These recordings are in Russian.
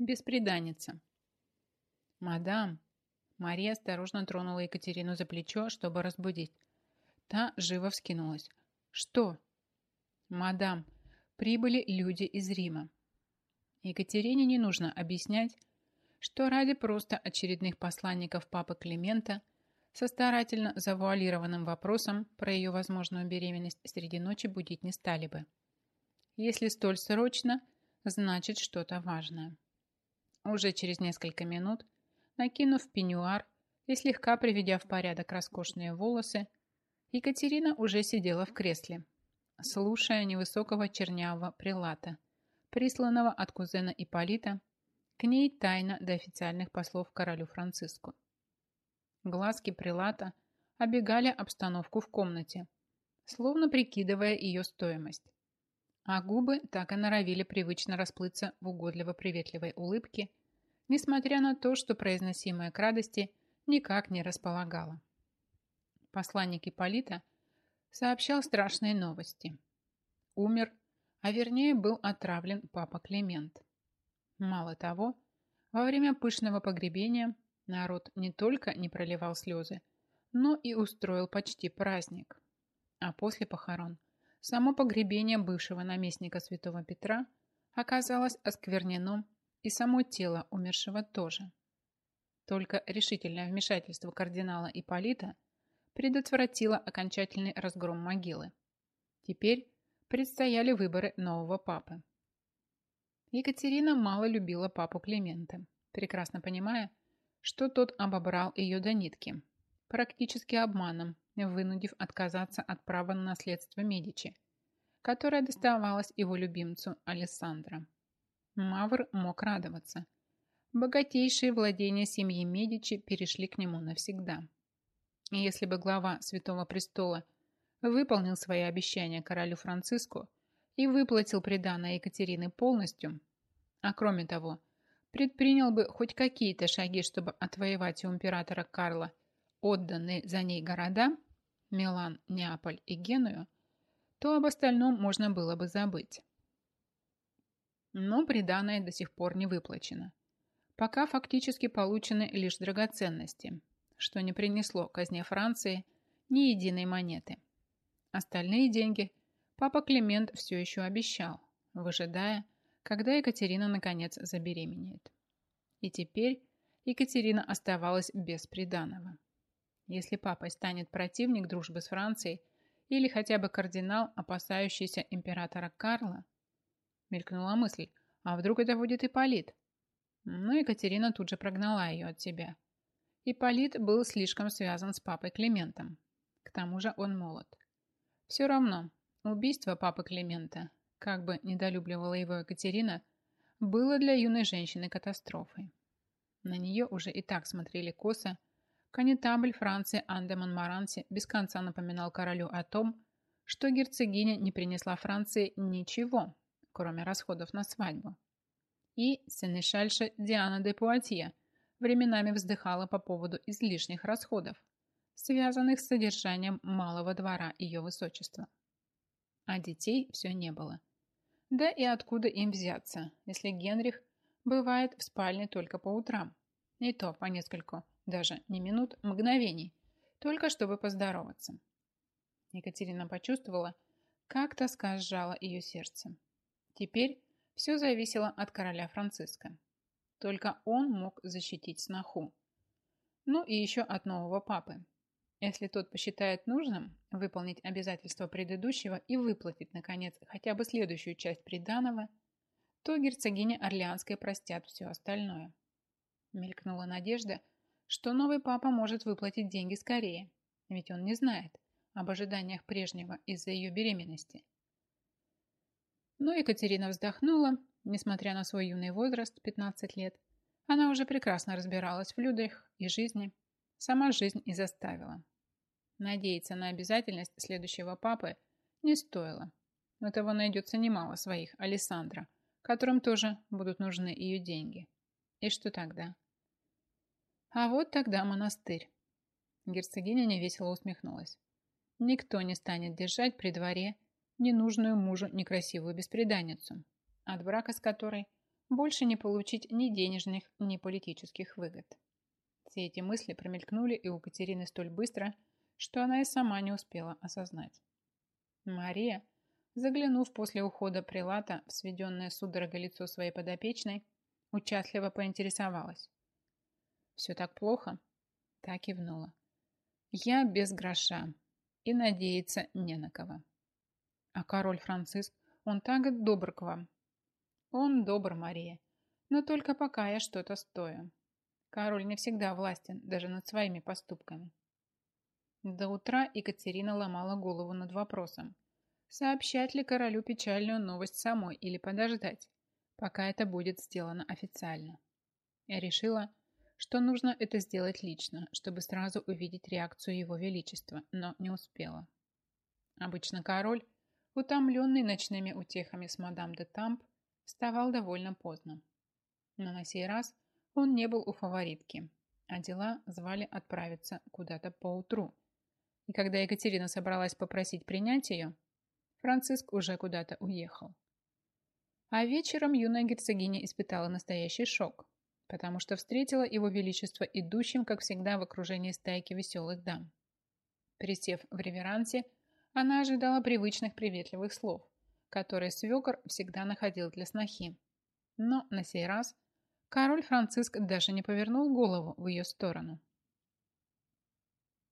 Беспреданница. «Мадам!» Мария осторожно тронула Екатерину за плечо, чтобы разбудить. Та живо вскинулась. «Что?» «Мадам, прибыли люди из Рима». Екатерине не нужно объяснять, что ради просто очередных посланников папы Климента со старательно завуалированным вопросом про ее возможную беременность среди ночи будить не стали бы. Если столь срочно, значит что-то важное. Уже через несколько минут, накинув пеньюар и слегка приведя в порядок роскошные волосы, Екатерина уже сидела в кресле, слушая невысокого чернявого прилата, присланного от кузена Иполита, к ней тайно до официальных послов королю Франциску. Глазки прилата обегали обстановку в комнате, словно прикидывая ее стоимость а губы так и норовили привычно расплыться в угодливо-приветливой улыбке, несмотря на то, что произносимое к радости никак не располагало. Посланник Ипполита сообщал страшные новости. Умер, а вернее был отравлен папа Климент. Мало того, во время пышного погребения народ не только не проливал слезы, но и устроил почти праздник. А после похорон – Само погребение бывшего наместника святого Петра оказалось осквернено, и само тело умершего тоже. Только решительное вмешательство кардинала Ипполита предотвратило окончательный разгром могилы. Теперь предстояли выборы нового папы. Екатерина мало любила папу Климента, прекрасно понимая, что тот обобрал ее до нитки, практически обманом, вынудив отказаться от права на наследство Медичи, которое доставалось его любимцу Алессандро. Мавр мог радоваться. Богатейшие владения семьи Медичи перешли к нему навсегда. И если бы глава Святого Престола выполнил свои обещания королю Франциску и выплатил приданное Екатерины полностью, а кроме того, предпринял бы хоть какие-то шаги, чтобы отвоевать у императора Карла отданные за ней города, Милан, Неаполь и Геную, то об остальном можно было бы забыть. Но приданное до сих пор не выплачено. Пока фактически получены лишь драгоценности, что не принесло казне Франции ни единой монеты. Остальные деньги папа Климент все еще обещал, выжидая, когда Екатерина наконец забеременеет. И теперь Екатерина оставалась без приданого. Если папой станет противник дружбы с Францией или хотя бы кардинал, опасающийся императора Карла, мелькнула мысль, а вдруг это будет Ипполит? Но Екатерина тут же прогнала ее от себя. Ипполит был слишком связан с папой Климентом. К тому же он молод. Все равно, убийство папы Климента, как бы недолюбливала его Екатерина, было для юной женщины катастрофой. На нее уже и так смотрели косо, Конетабль Франции Анде Монмаранси без конца напоминал королю о том, что герцогиня не принесла Франции ничего, кроме расходов на свадьбу. И сенешальша Диана де Пуатье временами вздыхала по поводу излишних расходов, связанных с содержанием малого двора ее высочества. А детей все не было. Да и откуда им взяться, если Генрих бывает в спальне только по утрам, и то по нескольку даже не минут, мгновений, только чтобы поздороваться. Екатерина почувствовала, как тоска сжала ее сердце. Теперь все зависело от короля Франциска. Только он мог защитить сноху. Ну и еще от нового папы. Если тот посчитает нужным выполнить обязательства предыдущего и выплатить, наконец, хотя бы следующую часть приданого, то герцогиня Орлеанская простят все остальное. Мелькнула надежда, что новый папа может выплатить деньги скорее, ведь он не знает об ожиданиях прежнего из-за ее беременности. Но Екатерина вздохнула, несмотря на свой юный возраст, 15 лет, она уже прекрасно разбиралась в людях и жизни, сама жизнь и заставила. Надеяться на обязательность следующего папы не стоило. но того найдется немало своих Александра, которым тоже будут нужны ее деньги. И что тогда? А вот тогда монастырь. Герцогиня невесело усмехнулась. Никто не станет держать при дворе ненужную мужу некрасивую беспреданницу, от брака с которой больше не получить ни денежных, ни политических выгод. Все эти мысли промелькнули и у Катерины столь быстро, что она и сама не успела осознать. Мария, заглянув после ухода прилата в сведенное судорогой лицо своей подопечной, участливо поинтересовалась. «Все так плохо?» Так и внула. «Я без гроша, и надеяться не на кого. А король Франциск, он так добр к вам». «Он добр, Мария, но только пока я что-то стою. Король не всегда властен даже над своими поступками. До утра Екатерина ломала голову над вопросом, сообщать ли королю печальную новость самой или подождать, пока это будет сделано официально. Я решила, что нужно это сделать лично, чтобы сразу увидеть реакцию его величества, но не успела. Обычно король, утомленный ночными утехами с мадам де Тамп, вставал довольно поздно. Но на сей раз – он не был у фаворитки, а дела звали отправиться куда-то поутру. И когда Екатерина собралась попросить принять ее, Франциск уже куда-то уехал. А вечером юная герцогиня испытала настоящий шок, потому что встретила его величество идущим, как всегда, в окружении стайки веселых дам. Присев в реверансе, она ожидала привычных приветливых слов, которые свекор всегда находил для снохи. Но на сей раз – Король Франциск даже не повернул голову в ее сторону.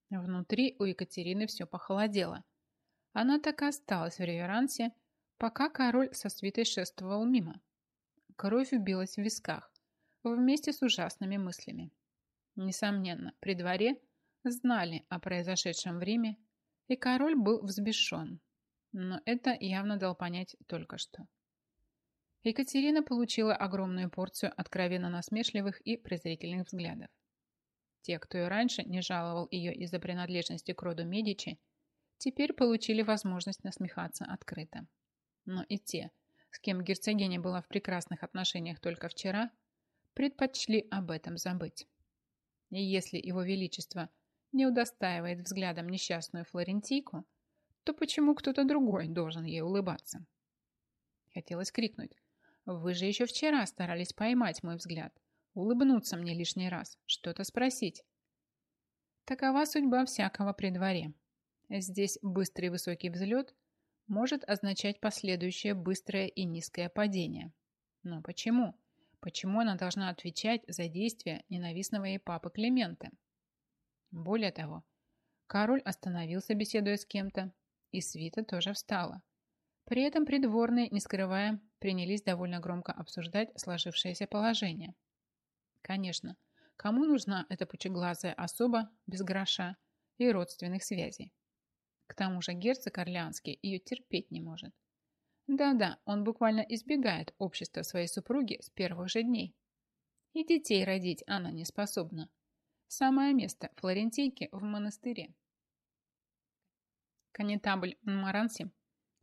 Внутри у Екатерины все похолодело. Она так и осталась в реверансе, пока король со свитой шествовал мимо. Кровь убилась в висках, вместе с ужасными мыслями. Несомненно, при дворе знали о произошедшем в Риме, и король был взбешен. Но это явно дал понять только что. Екатерина получила огромную порцию откровенно насмешливых и презрительных взглядов. Те, кто и раньше не жаловал ее из-за принадлежности к роду Медичи, теперь получили возможность насмехаться открыто. Но и те, с кем герцогиня была в прекрасных отношениях только вчера, предпочли об этом забыть. И если его величество не удостаивает взглядом несчастную флорентийку, то почему кто-то другой должен ей улыбаться? Хотелось крикнуть вы же еще вчера старались поймать мой взгляд, улыбнуться мне лишний раз, что-то спросить. Такова судьба всякого при дворе. Здесь быстрый высокий взлет может означать последующее быстрое и низкое падение. Но почему? Почему она должна отвечать за действия ненавистного ей папы Климента? Более того, король остановился, беседуя с кем-то, и свита тоже встала. При этом придворные, не скрывая, принялись довольно громко обсуждать сложившееся положение. Конечно, кому нужна эта пучеглазая особа без гроша и родственных связей? К тому же герцог Орлеанский ее терпеть не может. Да-да, он буквально избегает общества своей супруги с первых же дней. И детей родить она не способна. Самое место флорентийки в монастыре. Конетабль Маранси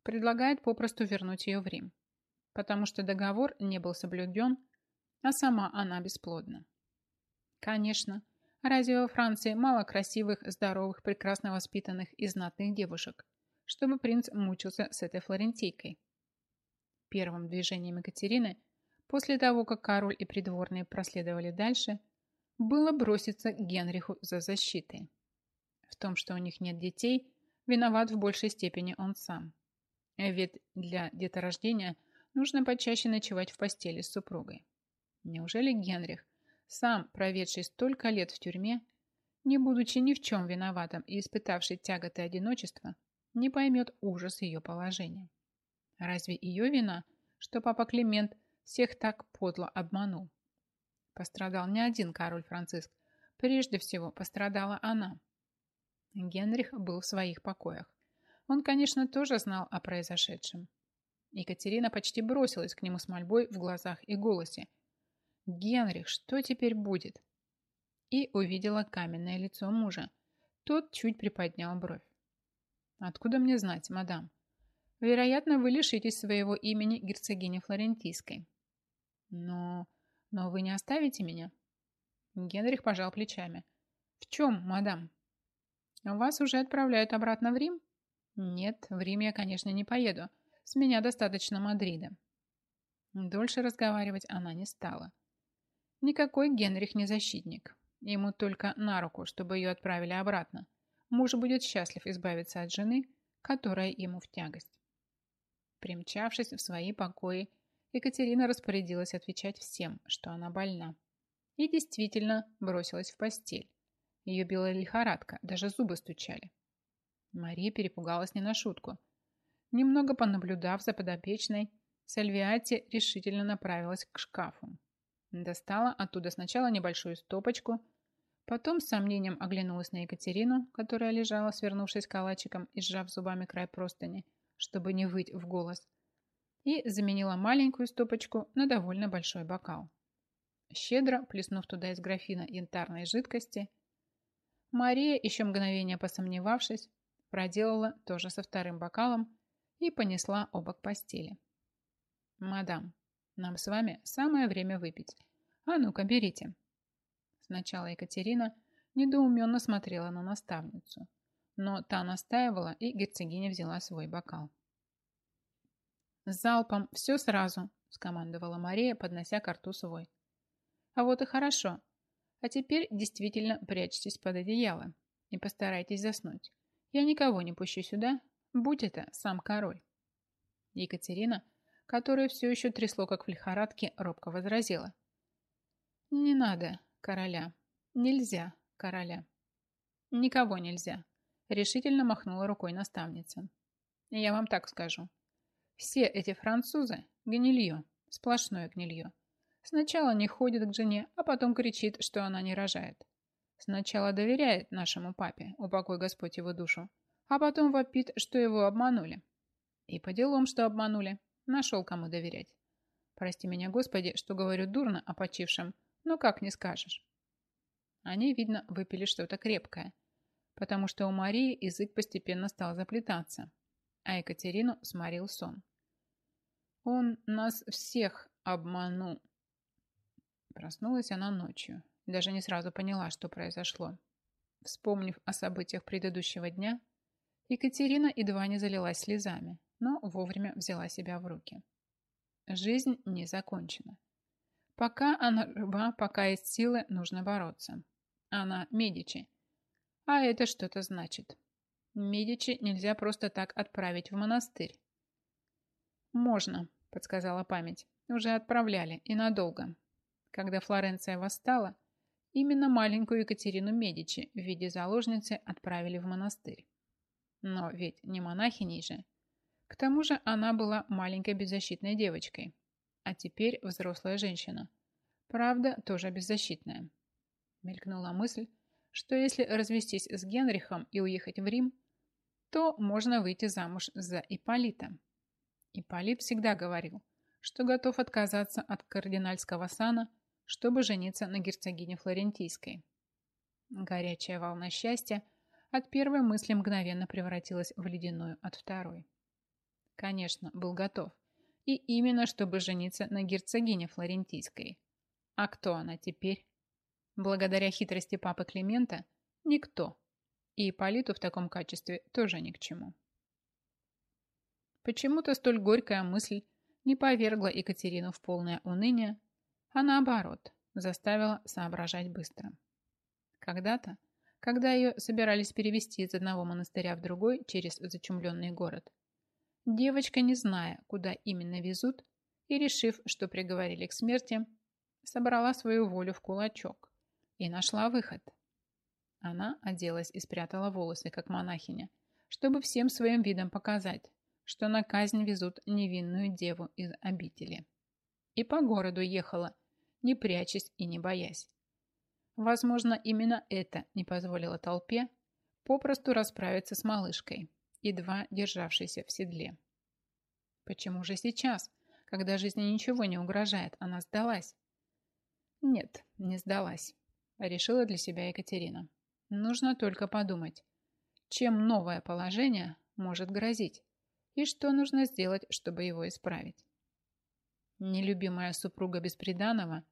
предлагает попросту вернуть ее в Рим, потому что договор не был соблюден, а сама она бесплодна. Конечно, разве во Франции мало красивых, здоровых, прекрасно воспитанных и знатных девушек, чтобы принц мучился с этой флорентийкой? Первым движением Екатерины, после того, как король и придворные проследовали дальше, было броситься Генриху за защитой. В том, что у них нет детей, виноват в большей степени он сам. Ведь для деторождения нужно почаще ночевать в постели с супругой. Неужели Генрих, сам проведший столько лет в тюрьме, не будучи ни в чем виноватым и испытавший тяготы одиночества, не поймет ужас ее положения? Разве ее вина, что папа Климент всех так подло обманул? Пострадал не один король Франциск, прежде всего пострадала она. Генрих был в своих покоях. Он, конечно, тоже знал о произошедшем. Екатерина почти бросилась к нему с мольбой в глазах и голосе. «Генрих, что теперь будет?» И увидела каменное лицо мужа. Тот чуть приподнял бровь. «Откуда мне знать, мадам? вероятно, вы лишитесь своего имени герцогини Флорентийской. Но... но вы не оставите меня? Генрих пожал плечами. В чем, мадам? Вас уже отправляют обратно в Рим? Нет, в Рим я, конечно, не поеду. С меня достаточно Мадрида. Дольше разговаривать она не стала. Никакой Генрих не защитник. Ему только на руку, чтобы ее отправили обратно. Муж будет счастлив избавиться от жены, которая ему в тягость. Примчавшись в свои покои, Екатерина распорядилась отвечать всем, что она больна. И действительно бросилась в постель. Ее била лихорадка, даже зубы стучали. Мария перепугалась не на шутку. Немного понаблюдав за подопечной, Сальвиати решительно направилась к шкафу. Достала оттуда сначала небольшую стопочку, потом с сомнением оглянулась на Екатерину, которая лежала, свернувшись калачиком и сжав зубами край простыни, чтобы не выть в голос, и заменила маленькую стопочку на довольно большой бокал. Щедро плеснув туда из графина янтарной жидкости, Мария, еще мгновение посомневавшись, проделала тоже со вторым бокалом и понесла оба к постели. «Мадам, нам с вами самое время выпить. А ну-ка, берите». Сначала Екатерина недоуменно смотрела на наставницу но та настаивала, и герцогиня взяла свой бокал. «Залпом все сразу», – скомандовала Мария, поднося к рту свой. «А вот и хорошо. А теперь действительно прячьтесь под одеяло и постарайтесь заснуть. Я никого не пущу сюда, будь это сам король». Екатерина, которая все еще трясло, как в лихорадке, робко возразила. «Не надо, короля. Нельзя, короля. Никого нельзя. Решительно махнула рукой наставница. Я вам так скажу. Все эти французы – гнилье, сплошное гнилье. Сначала не ходит к жене, а потом кричит, что она не рожает. Сначала доверяет нашему папе, упокой Господь его душу, а потом вопит, что его обманули. И по делам, что обманули, нашел кому доверять. Прости меня, Господи, что говорю дурно о почившем, но как не скажешь. Они, видно, выпили что-то крепкое – потому что у Марии язык постепенно стал заплетаться, а Екатерину сморил сон. «Он нас всех обманул!» Проснулась она ночью, даже не сразу поняла, что произошло. Вспомнив о событиях предыдущего дня, Екатерина едва не залилась слезами, но вовремя взяла себя в руки. Жизнь не закончена. Пока она жива, пока есть силы, нужно бороться. Она Медичи – а это что-то значит. Медичи нельзя просто так отправить в монастырь. «Можно», — подсказала память. «Уже отправляли, и надолго. Когда Флоренция восстала, именно маленькую Екатерину Медичи в виде заложницы отправили в монастырь. Но ведь не монахиней же. К тому же она была маленькой беззащитной девочкой, а теперь взрослая женщина. Правда, тоже беззащитная. Мелькнула мысль, что если развестись с Генрихом и уехать в Рим, то можно выйти замуж за Иполита. Иполит всегда говорил, что готов отказаться от кардинальского сана, чтобы жениться на герцогине Флорентийской. Горячая волна счастья от первой мысли мгновенно превратилась в ледяную от второй. Конечно, был готов. И именно чтобы жениться на герцогине Флорентийской. А кто она теперь? Благодаря хитрости папы Климента никто, и политу в таком качестве тоже ни к чему. Почему-то столь горькая мысль не повергла Екатерину в полное уныние, а наоборот, заставила соображать быстро. Когда-то, когда ее собирались перевести из одного монастыря в другой через зачумленный город, девочка, не зная, куда именно везут, и решив, что приговорили к смерти, собрала свою волю в кулачок и нашла выход. Она оделась и спрятала волосы, как монахиня, чтобы всем своим видом показать, что на казнь везут невинную деву из обители. И по городу ехала, не прячась и не боясь. Возможно, именно это не позволило толпе попросту расправиться с малышкой, едва державшейся в седле. Почему же сейчас, когда жизни ничего не угрожает, она сдалась? Нет, не сдалась решила для себя Екатерина. Нужно только подумать, чем новое положение может грозить и что нужно сделать, чтобы его исправить. Нелюбимая супруга бесприданного,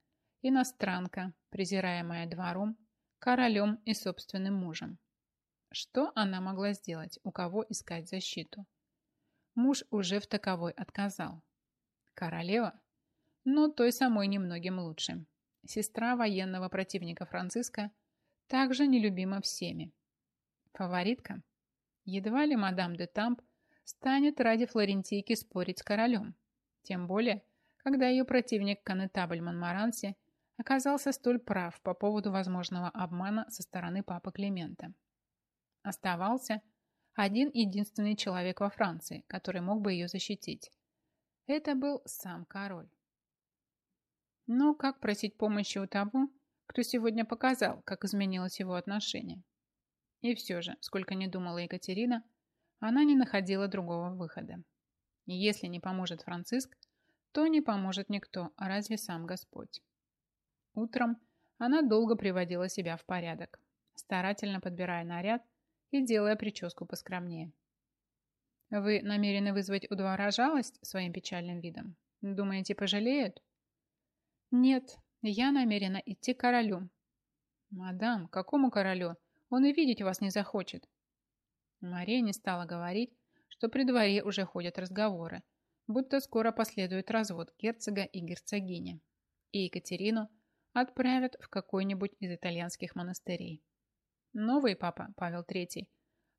иностранка, презираемая двором, королем и собственным мужем. Что она могла сделать, у кого искать защиту? Муж уже в таковой отказал. Королева? Но той самой немногим лучше. Сестра военного противника Франциска также нелюбима всеми. Фаворитка? Едва ли мадам де Тамп станет ради флорентийки спорить с королем. Тем более, когда ее противник конетабль Монмаранси оказался столь прав по поводу возможного обмана со стороны папы Климента. Оставался один единственный человек во Франции, который мог бы ее защитить. Это был сам король. Но как просить помощи у того, кто сегодня показал, как изменилось его отношение? И все же, сколько не думала Екатерина, она не находила другого выхода. Если не поможет Франциск, то не поможет никто, а разве сам Господь. Утром она долго приводила себя в порядок, старательно подбирая наряд и делая прическу поскромнее. «Вы намерены вызвать у двора жалость своим печальным видом? Думаете, пожалеют?» «Нет, я намерена идти к королю». «Мадам, какому королю? Он и видеть вас не захочет». Мария не стала говорить, что при дворе уже ходят разговоры, будто скоро последует развод герцога и герцогини, и Екатерину отправят в какой-нибудь из итальянских монастырей. Новый папа, Павел III,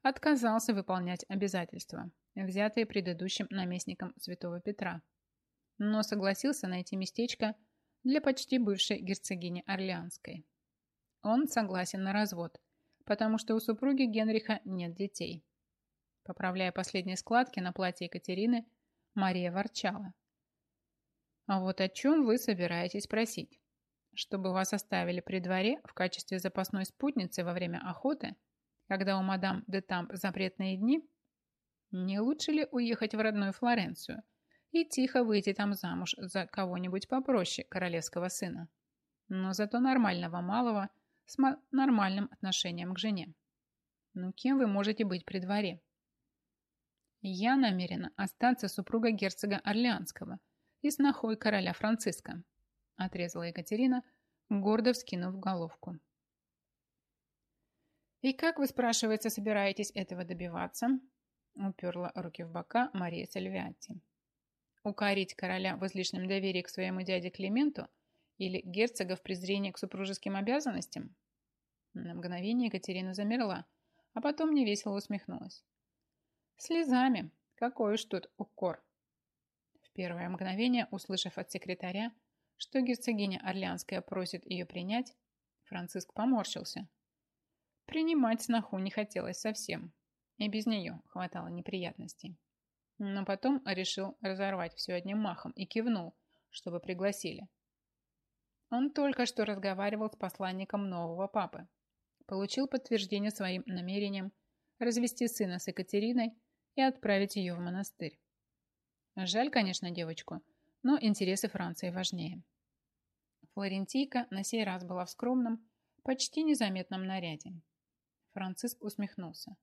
отказался выполнять обязательства, взятые предыдущим наместником святого Петра, но согласился найти местечко для почти бывшей герцогини Орлеанской. Он согласен на развод, потому что у супруги Генриха нет детей. Поправляя последние складки на платье Екатерины, Мария ворчала. «А вот о чем вы собираетесь просить? Чтобы вас оставили при дворе в качестве запасной спутницы во время охоты, когда у мадам де Тамп запретные дни? Не лучше ли уехать в родную Флоренцию – и тихо выйти там замуж за кого-нибудь попроще королевского сына. Но зато нормального малого с нормальным отношением к жене. Ну кем вы можете быть при дворе? Я намерена остаться супругой герцога Орлеанского и снохой короля Франциска, отрезала Екатерина, гордо вскинув головку. «И как вы, спрашивается, собираетесь этого добиваться?» уперла руки в бока Мария Сальвиатти. Укорить короля в излишнем доверии к своему дяде Клименту или герцога в презрении к супружеским обязанностям? На мгновение Екатерина замерла, а потом невесело усмехнулась. Слезами. Какой уж тут укор. В первое мгновение, услышав от секретаря, что герцогиня Орлеанская просит ее принять, Франциск поморщился. Принимать сноху не хотелось совсем, и без нее хватало неприятностей. Но потом решил разорвать все одним махом и кивнул, чтобы пригласили. Он только что разговаривал с посланником нового папы. Получил подтверждение своим намерением развести сына с Екатериной и отправить ее в монастырь. Жаль, конечно, девочку, но интересы Франции важнее. Флорентийка на сей раз была в скромном, почти незаметном наряде. Франциск усмехнулся.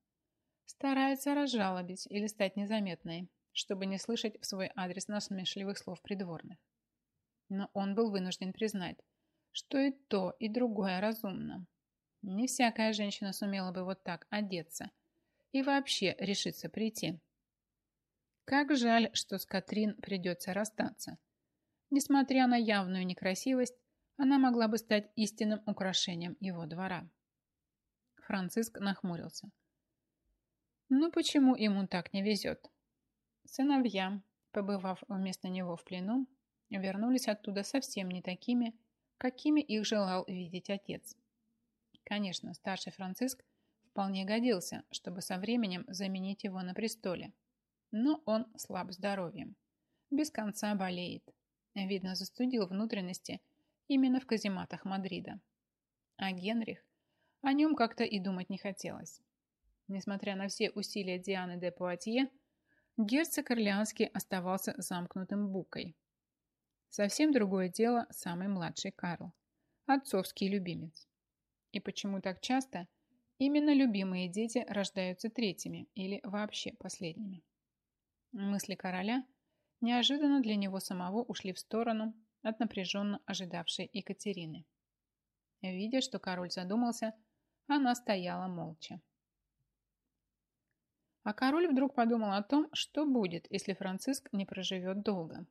Старается разжалобить или стать незаметной, чтобы не слышать в свой адрес насмешливых слов придворных. Но он был вынужден признать, что и то, и другое разумно. Не всякая женщина сумела бы вот так одеться и вообще решиться прийти. Как жаль, что с Катрин придется расстаться. Несмотря на явную некрасивость, она могла бы стать истинным украшением его двора. Франциск нахмурился. Ну почему ему так не везет? Сыновья, побывав вместо него в плену, вернулись оттуда совсем не такими, какими их желал видеть отец. Конечно, старший Франциск вполне годился, чтобы со временем заменить его на престоле. Но он слаб здоровьем. Без конца болеет. Видно, застудил внутренности именно в казематах Мадрида. А Генрих? О нем как-то и думать не хотелось. Несмотря на все усилия Дианы де Пуатье, герцог Орлеанский оставался замкнутым букой. Совсем другое дело самый младший Карл, отцовский любимец. И почему так часто именно любимые дети рождаются третьими или вообще последними? Мысли короля неожиданно для него самого ушли в сторону от напряженно ожидавшей Екатерины. Видя, что король задумался, она стояла молча. А король вдруг подумал о том, что будет, если Франциск не проживет долго.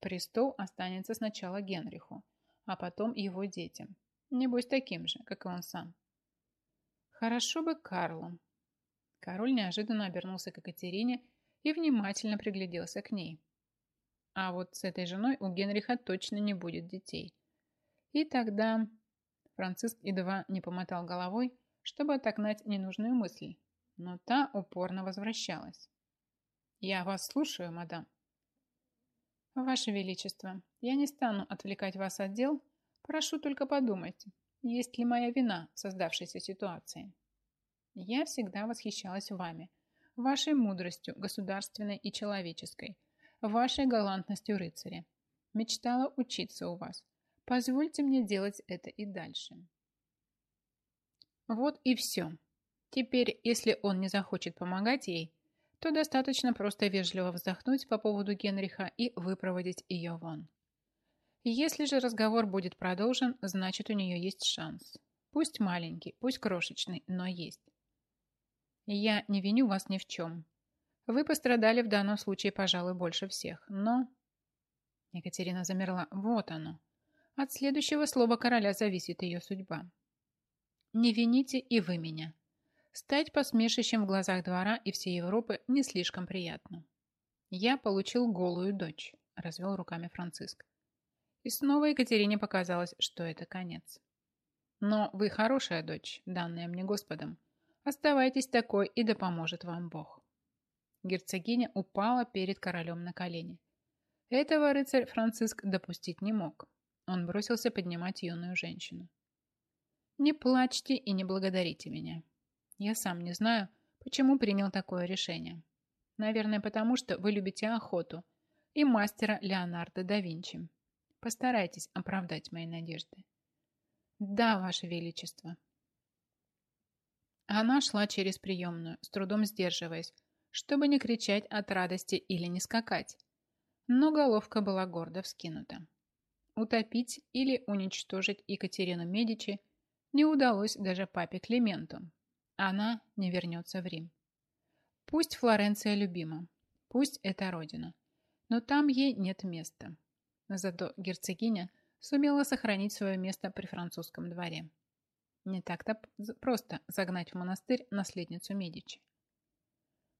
Престол останется сначала Генриху, а потом его детям. Небось таким же, как и он сам. Хорошо бы Карлу. Король неожиданно обернулся к Екатерине и внимательно пригляделся к ней. А вот с этой женой у Генриха точно не будет детей. И тогда Франциск едва не помотал головой, чтобы отогнать ненужную мысль, но та упорно возвращалась. «Я вас слушаю, мадам». «Ваше Величество, я не стану отвлекать вас от дел. Прошу только подумать, есть ли моя вина в создавшейся ситуации. Я всегда восхищалась вами, вашей мудростью государственной и человеческой, вашей галантностью рыцаря. Мечтала учиться у вас. Позвольте мне делать это и дальше». Вот и все. Теперь, если он не захочет помогать ей, то достаточно просто вежливо вздохнуть по поводу Генриха и выпроводить ее вон. Если же разговор будет продолжен, значит у нее есть шанс. Пусть маленький, пусть крошечный, но есть. Я не виню вас ни в чем. Вы пострадали в данном случае, пожалуй, больше всех, но... Екатерина замерла. Вот оно. От следующего слова короля зависит ее судьба. Не вините и вы меня. Стать посмешищем в глазах двора и всей Европы не слишком приятно. Я получил голую дочь, развел руками Франциск. И снова Екатерине показалось, что это конец. Но вы хорошая дочь, данная мне Господом. Оставайтесь такой, и да поможет вам Бог. Герцогиня упала перед королем на колени. Этого рыцарь Франциск допустить не мог. Он бросился поднимать юную женщину. «Не плачьте и не благодарите меня. Я сам не знаю, почему принял такое решение. Наверное, потому что вы любите охоту и мастера Леонардо да Винчи. Постарайтесь оправдать мои надежды. Да, Ваше Величество. Она шла через приемную, с трудом сдерживаясь, чтобы не кричать от радости или не скакать. Но головка была гордо вскинута. Утопить или уничтожить Екатерину Медичи не удалось даже папе Клименту, она не вернется в Рим. Пусть Флоренция любима, пусть это родина, но там ей нет места. Зато герцогиня сумела сохранить свое место при французском дворе. Не так-то просто загнать в монастырь наследницу Медичи.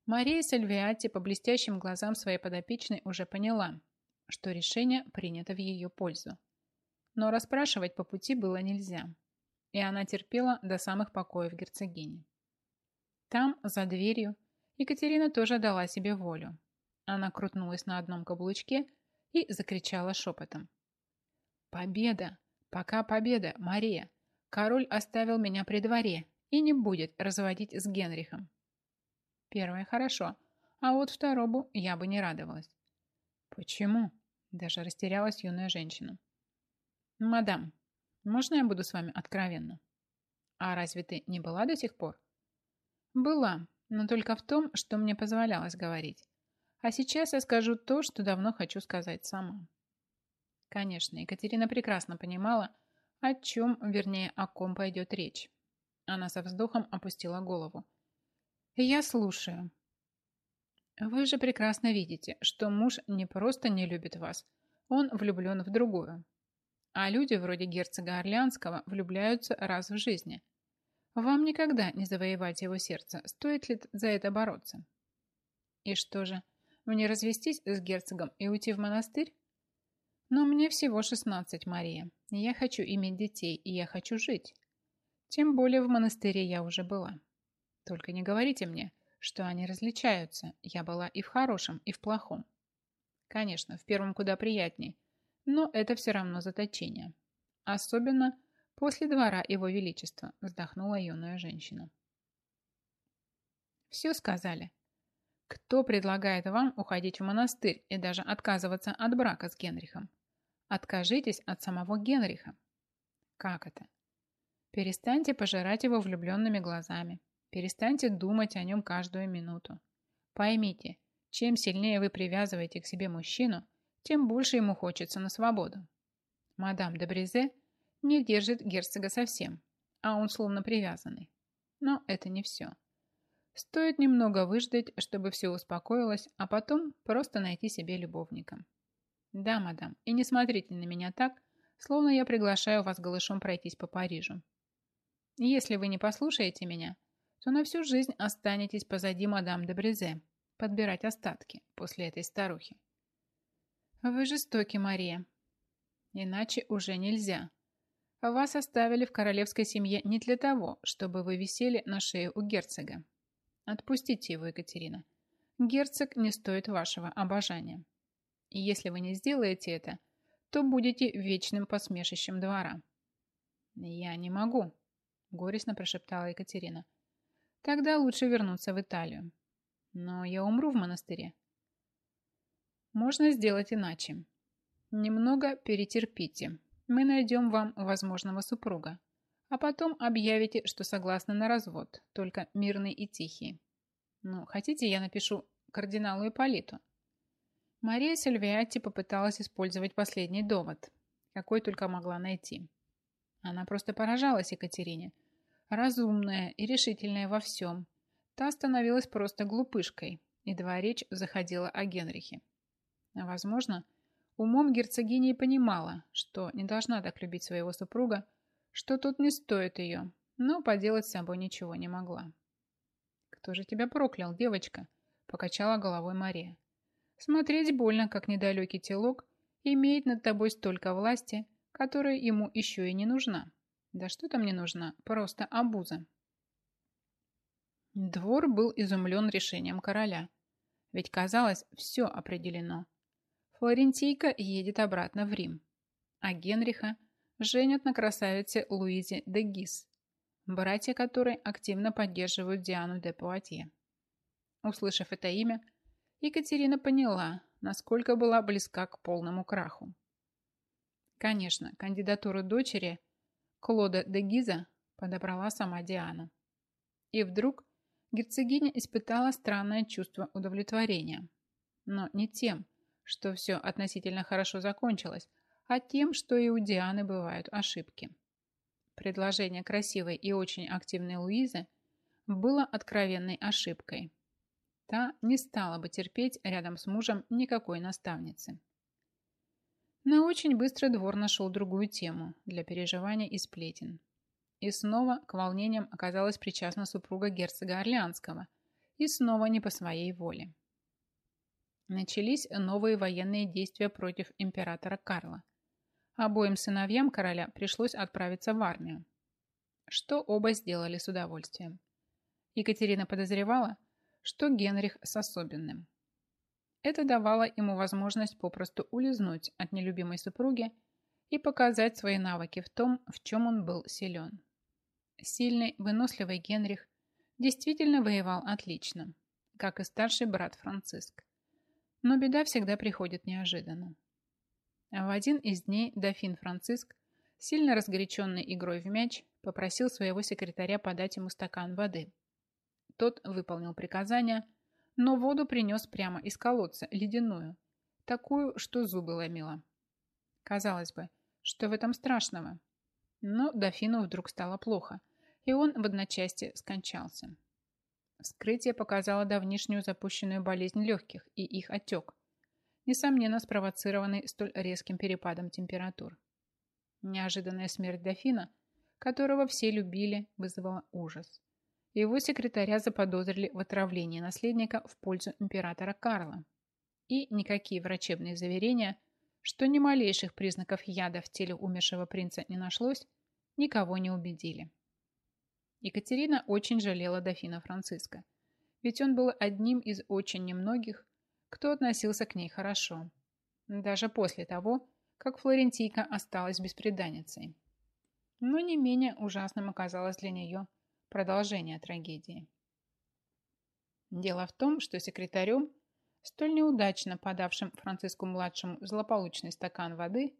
Мария Сальвиати по блестящим глазам своей подопечной уже поняла, что решение принято в ее пользу. Но расспрашивать по пути было нельзя и она терпела до самых покоев герцогини. Там, за дверью, Екатерина тоже дала себе волю. Она крутнулась на одном каблучке и закричала шепотом. «Победа! Пока победа, Мария! Король оставил меня при дворе и не будет разводить с Генрихом». Первое хорошо, а вот второму я бы не радовалась. «Почему?» – даже растерялась юная женщина. «Мадам, можно я буду с вами откровенна? А разве ты не была до сих пор? Была, но только в том, что мне позволялось говорить. А сейчас я скажу то, что давно хочу сказать сама. Конечно, Екатерина прекрасно понимала, о чем, вернее, о ком пойдет речь. Она со вздохом опустила голову. «Я слушаю». «Вы же прекрасно видите, что муж не просто не любит вас, он влюблен в другую. А люди вроде герцога Орлеанского влюбляются раз в жизни. Вам никогда не завоевать его сердце, стоит ли за это бороться? И что же, мне развестись с герцогом и уйти в монастырь? Но мне всего 16, Мария. Я хочу иметь детей, и я хочу жить. Тем более в монастыре я уже была. Только не говорите мне, что они различаются. Я была и в хорошем, и в плохом. Конечно, в первом куда приятней, но это все равно заточение. Особенно после двора его величества, вздохнула юная женщина. Все сказали. Кто предлагает вам уходить в монастырь и даже отказываться от брака с Генрихом? Откажитесь от самого Генриха. Как это? Перестаньте пожирать его влюбленными глазами. Перестаньте думать о нем каждую минуту. Поймите, чем сильнее вы привязываете к себе мужчину, тем больше ему хочется на свободу. Мадам де Брезе не держит герцога совсем, а он словно привязанный. Но это не все. Стоит немного выждать, чтобы все успокоилось, а потом просто найти себе любовника. Да, мадам, и не смотрите на меня так, словно я приглашаю вас голышом пройтись по Парижу. Если вы не послушаете меня, то на всю жизнь останетесь позади мадам де Брезе, подбирать остатки после этой старухи. Вы жестоки, Мария. Иначе уже нельзя. Вас оставили в королевской семье не для того, чтобы вы висели на шее у герцога. Отпустите его, Екатерина. Герцог не стоит вашего обожания. И если вы не сделаете это, то будете вечным посмешищем двора. Я не могу, горестно прошептала Екатерина. Тогда лучше вернуться в Италию. Но я умру в монастыре. Можно сделать иначе. Немного перетерпите. Мы найдем вам возможного супруга. А потом объявите, что согласны на развод, только мирный и тихий. Ну, хотите, я напишу кардиналу Ипполиту? Мария Сильвиатти попыталась использовать последний довод, какой только могла найти. Она просто поражалась Екатерине. Разумная и решительная во всем. Та становилась просто глупышкой, едва речь заходила о Генрихе. Возможно, умом герцогиня и понимала, что не должна так любить своего супруга, что тот не стоит ее, но поделать с собой ничего не могла. «Кто же тебя проклял, девочка?» – покачала головой Мария. Смотреть больно, как недалекий телок имеет над тобой столько власти, которая ему еще и не нужна. Да что там не нужна, просто обуза. Двор был изумлен решением короля. Ведь казалось, все определено. Флорентийка едет обратно в Рим, а Генриха женят на красавице Луизе де Гис, братья которой активно поддерживают Диану де Пуатье. Услышав это имя, Екатерина поняла, насколько была близка к полному краху. Конечно, кандидатуру дочери Клода де Гиза подобрала сама Диана. И вдруг герцогиня испытала странное чувство удовлетворения. Но не тем, что все относительно хорошо закончилось, а тем, что и у Дианы бывают ошибки. Предложение красивой и очень активной Луизы было откровенной ошибкой, Та не стала бы терпеть рядом с мужем никакой наставницы. Но очень быстро двор нашел другую тему для переживания и сплетен. И снова к волнениям оказалась причастна супруга герцога Орлеанского, и снова не по своей воле. Начались новые военные действия против императора Карла. Обоим сыновьям короля пришлось отправиться в армию, что оба сделали с удовольствием. Екатерина подозревала, что Генрих с особенным. Это давало ему возможность попросту улизнуть от нелюбимой супруги и показать свои навыки в том, в чем он был силен. Сильный, выносливый Генрих действительно воевал отлично, как и старший брат Франциск. Но беда всегда приходит неожиданно. В один из дней дофин Франциск, сильно разгоряченный игрой в мяч, попросил своего секретаря подать ему стакан воды – тот выполнил приказание, но воду принес прямо из колодца, ледяную, такую, что зубы ломила. Казалось бы, что в этом страшного? Но дофину вдруг стало плохо, и он в одночасье скончался. Вскрытие показало давнишнюю запущенную болезнь легких и их отек, несомненно спровоцированный столь резким перепадом температур. Неожиданная смерть дофина, которого все любили, вызвала ужас. Его секретаря заподозрили в отравлении наследника в пользу императора Карла. И никакие врачебные заверения, что ни малейших признаков яда в теле умершего принца не нашлось, никого не убедили. Екатерина очень жалела дофина Франциска, ведь он был одним из очень немногих, кто относился к ней хорошо, даже после того, как Флорентийка осталась беспреданницей. Но не менее ужасным оказалось для нее Продолжение трагедии. Дело в том, что секретарем, столь неудачно подавшим Франциску-младшему злополучный стакан воды,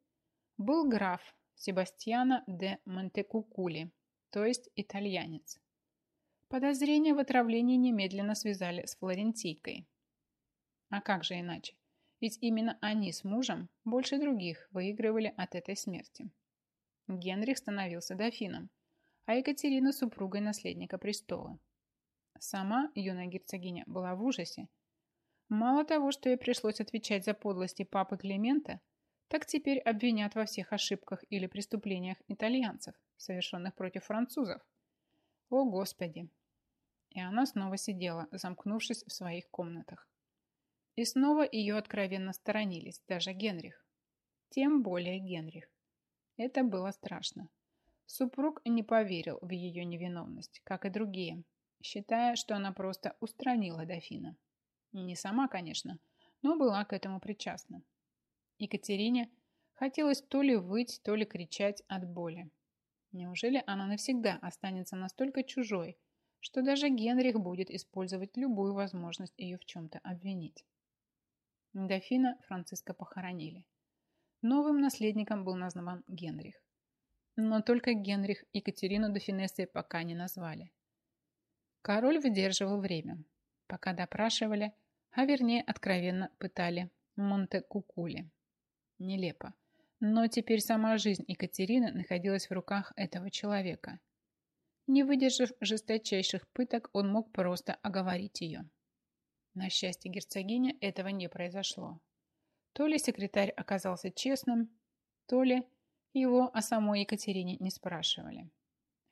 был граф Себастьяна де Монтекукули, то есть итальянец. Подозрения в отравлении немедленно связали с Флорентийкой. А как же иначе? Ведь именно они с мужем больше других выигрывали от этой смерти. Генрих становился дофином, а Екатерина супругой наследника престола. Сама юная герцогиня была в ужасе. Мало того, что ей пришлось отвечать за подлости папы Климента, так теперь обвинят во всех ошибках или преступлениях итальянцев, совершенных против французов. О, Господи! И она снова сидела, замкнувшись в своих комнатах. И снова ее откровенно сторонились, даже Генрих. Тем более Генрих. Это было страшно. Супруг не поверил в ее невиновность, как и другие, считая, что она просто устранила дофина. Не сама, конечно, но была к этому причастна. Екатерине хотелось то ли выть, то ли кричать от боли. Неужели она навсегда останется настолько чужой, что даже Генрих будет использовать любую возможность ее в чем-то обвинить? Дофина Франциска похоронили. Новым наследником был назван Генрих. Но только Генрих Екатерину до Финессы пока не назвали. Король выдерживал время, пока допрашивали, а вернее откровенно пытали Монте-Кукули. Нелепо. Но теперь сама жизнь Екатерины находилась в руках этого человека. Не выдержав жесточайших пыток, он мог просто оговорить ее. На счастье герцогини этого не произошло. То ли секретарь оказался честным, то ли его о самой Екатерине не спрашивали.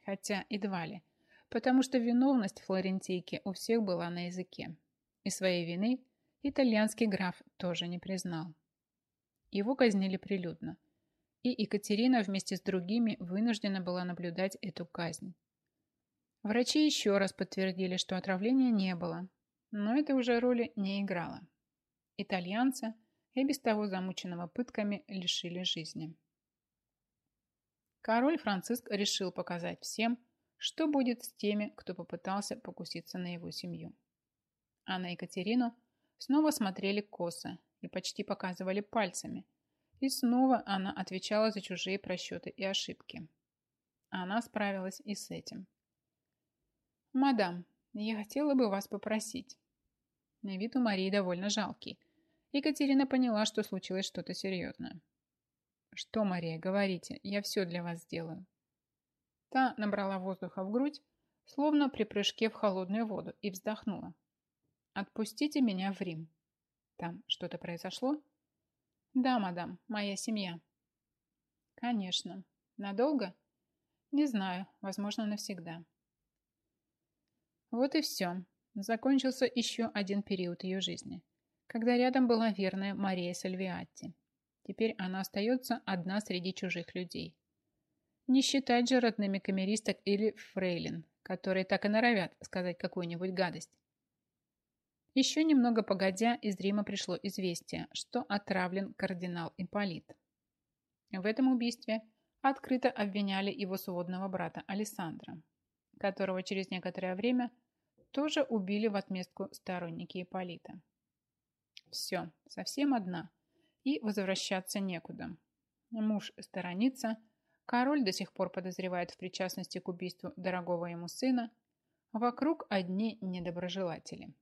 Хотя едва ли, потому что виновность Флорентийки у всех была на языке. И своей вины итальянский граф тоже не признал. Его казнили прилюдно. И Екатерина вместе с другими вынуждена была наблюдать эту казнь. Врачи еще раз подтвердили, что отравления не было, но это уже роли не играло. Итальянца и без того замученного пытками лишили жизни. Король Франциск решил показать всем, что будет с теми, кто попытался покуситься на его семью. А на Екатерину снова смотрели косо и почти показывали пальцами. И снова она отвечала за чужие просчеты и ошибки. Она справилась и с этим. «Мадам, я хотела бы вас попросить». На вид у Марии довольно жалкий – Екатерина поняла, что случилось что-то серьезное. «Что, Мария, говорите, я все для вас сделаю». Та набрала воздуха в грудь, словно при прыжке в холодную воду, и вздохнула. «Отпустите меня в Рим. Там что-то произошло?» «Да, мадам, моя семья». «Конечно. Надолго?» «Не знаю. Возможно, навсегда». Вот и все. Закончился еще один период ее жизни – когда рядом была верная Мария Сальвиатти. Теперь она остается одна среди чужих людей. Не считать же родными камеристок или фрейлин, которые так и норовят сказать какую-нибудь гадость. Еще немного погодя, из Рима пришло известие, что отравлен кардинал Ипполит. В этом убийстве открыто обвиняли его сводного брата Александра, которого через некоторое время тоже убили в отместку сторонники Ипполита. Все, совсем одна. И возвращаться некуда. Муж сторонится. Король до сих пор подозревает в причастности к убийству дорогого ему сына. Вокруг одни недоброжелатели.